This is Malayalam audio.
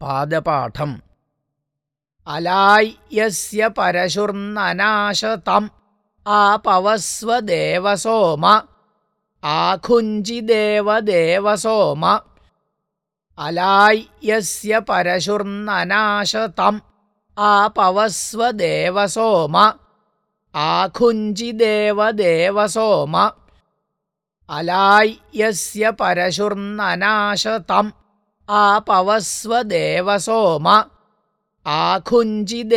പാദപാഠം. അലായ് യസ്യ പരശുർനനാശതം ആപവസ്വദേവസോമ ആഖുഞ്ചിദേവദേവസോമ അലായ് യസ്യ പരശുർനനാശതം ആപവസ്വദേവസോമ ആഖുഞ്ചിദേവദേവസോമ അലായ് യസ്യ പരശുർനനാശതം ആപവസ്വദേവസോമ ആഖുഞ്ചിദേവദേവസോമ